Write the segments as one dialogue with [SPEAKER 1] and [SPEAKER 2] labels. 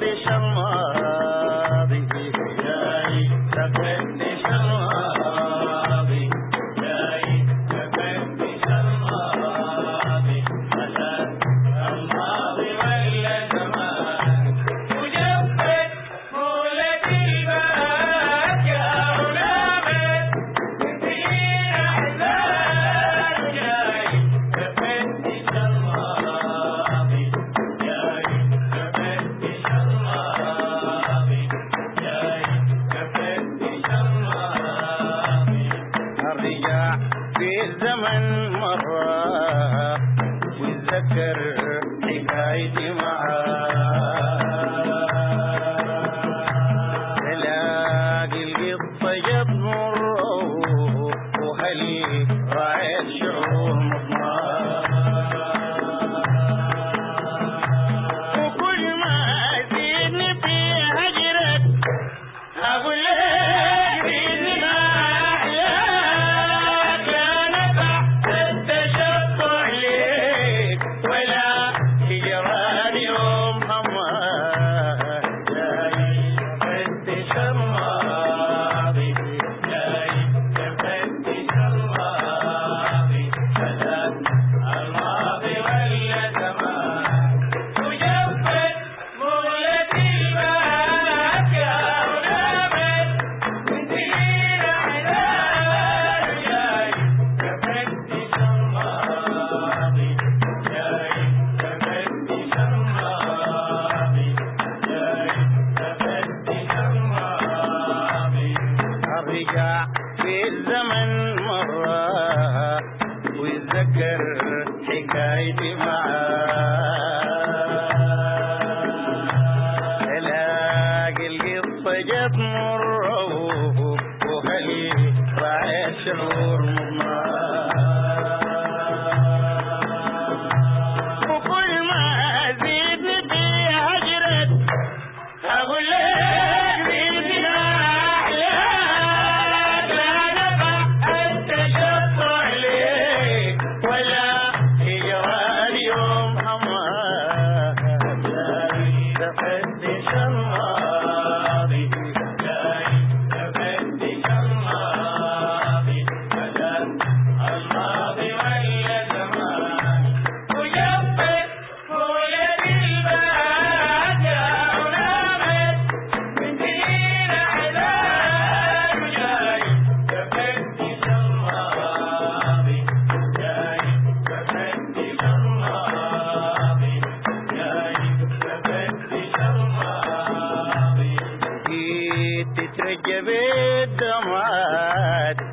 [SPEAKER 1] பெஷம்மா جاب نور وهلي the end. ارجى بالدمعات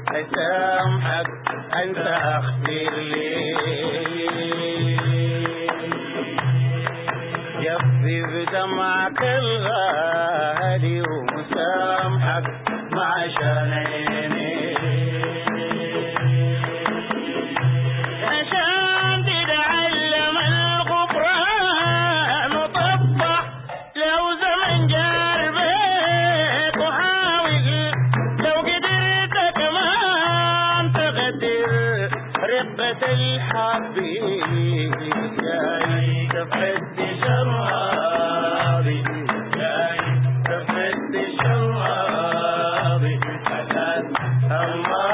[SPEAKER 1] اسامحك أنت أختي لي جفي بدمعك الغالي ومسامحك ما عيني يا جاي تفحد شرابي جاي تفحد شرابي. حلال الله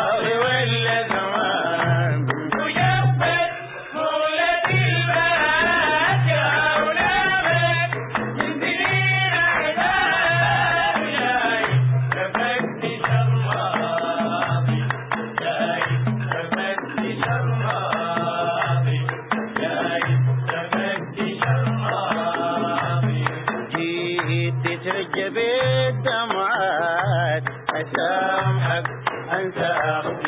[SPEAKER 1] الأنساب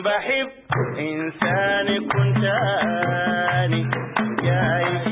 [SPEAKER 1] بحب إنسان كنتاني. يا إنسان